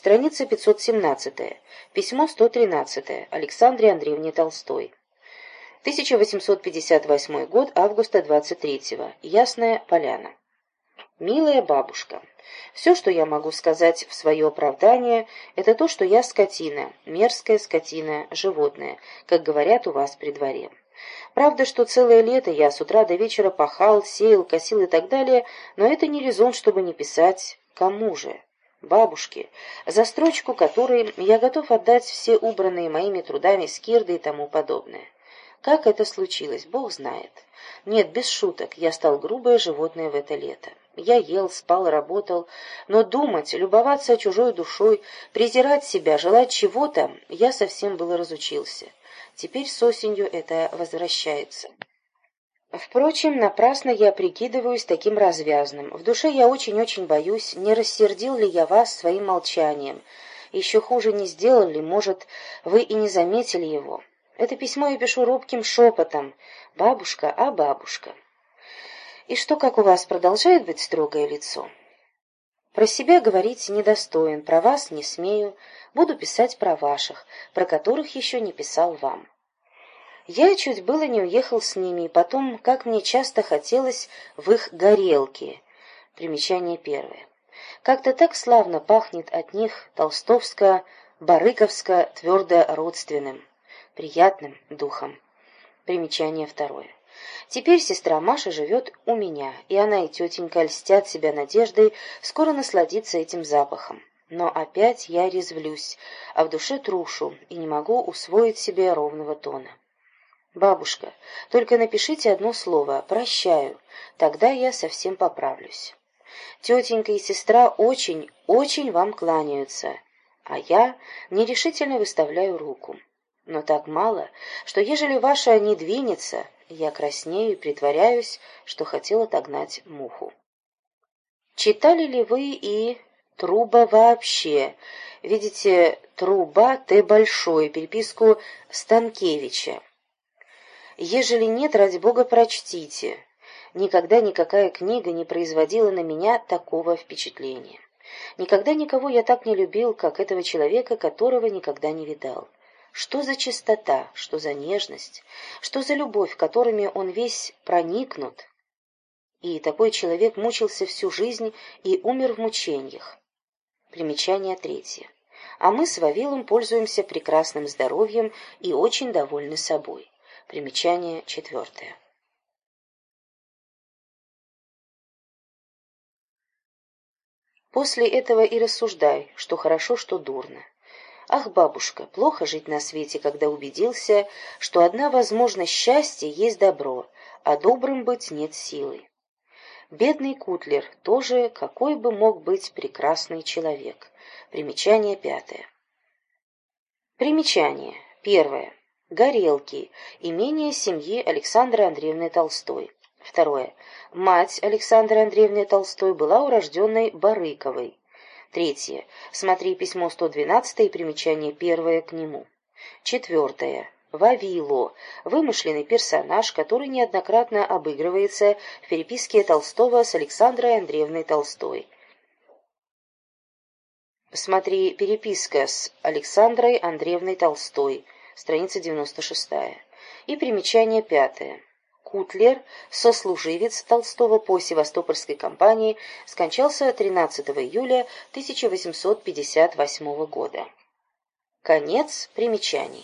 Страница 517. Письмо 113. Александре Андреевне Толстой. 1858 год, августа 23-го. Ясная Поляна. Милая бабушка, все, что я могу сказать в свое оправдание, это то, что я скотина, мерзкая скотина, животное, как говорят у вас при дворе. Правда, что целое лето я с утра до вечера пахал, сеял, косил и так далее, но это не резон, чтобы не писать «кому же?» Бабушке, за строчку которой я готов отдать все убранные моими трудами скирды и тому подобное. Как это случилось, Бог знает. Нет, без шуток, я стал грубое животное в это лето. Я ел, спал, работал, но думать, любоваться чужой душой, презирать себя, желать чего-то, я совсем было разучился. Теперь с осенью это возвращается. Впрочем, напрасно я прикидываюсь таким развязным. В душе я очень-очень боюсь, не рассердил ли я вас своим молчанием. Еще хуже не сделал ли, может, вы и не заметили его. Это письмо я пишу робким шепотом. «Бабушка, а бабушка». И что, как у вас, продолжает быть строгое лицо? Про себя говорить недостоин, про вас не смею, буду писать про ваших, про которых еще не писал вам. Я чуть было не уехал с ними, и потом, как мне часто хотелось, в их горелки. Примечание первое. Как-то так славно пахнет от них толстовско, барыковско, твердо родственным, приятным духом. Примечание второе. Теперь сестра Маша живет у меня, и она и тетенька льстят себя надеждой скоро насладиться этим запахом. Но опять я резвлюсь, а в душе трушу, и не могу усвоить себе ровного тона. «Бабушка, только напишите одно слово «прощаю», тогда я совсем поправлюсь. Тетенька и сестра очень, очень вам кланяются, а я нерешительно выставляю руку. Но так мало, что ежели ваша не двинется, я краснею и притворяюсь, что хотел отогнать муху. Читали ли вы и «Труба вообще»? Видите, «Труба Т. Большой», переписку Станкевича. Ежели нет, ради бога, прочтите. Никогда никакая книга не производила на меня такого впечатления. Никогда никого я так не любил, как этого человека, которого никогда не видал. Что за чистота, что за нежность, что за любовь, которыми он весь проникнут. И такой человек мучился всю жизнь и умер в мучениях. Примечание третье. А мы с Вавилом пользуемся прекрасным здоровьем и очень довольны собой. Примечание четвертое. После этого и рассуждай, что хорошо, что дурно. Ах, бабушка, плохо жить на свете, когда убедился, что одна возможность счастья есть добро, а добрым быть нет силы. Бедный Кутлер тоже какой бы мог быть прекрасный человек. Примечание пятое. Примечание. Первое. Горелки. Имение семьи Александры Андреевны Толстой. Второе. Мать Александры Андреевны Толстой была урожденной Барыковой. Третье. Смотри письмо 112 и примечание первое к нему. Четвертое. Вавило. Вымышленный персонаж, который неоднократно обыгрывается в переписке Толстого с Александрой Андреевной Толстой. Смотри переписка с Александрой Андреевной Толстой страница 96. И примечание пятое. Кутлер, сослуживец Толстого по Севастопольской кампании, скончался 13 июля 1858 года. Конец примечаний.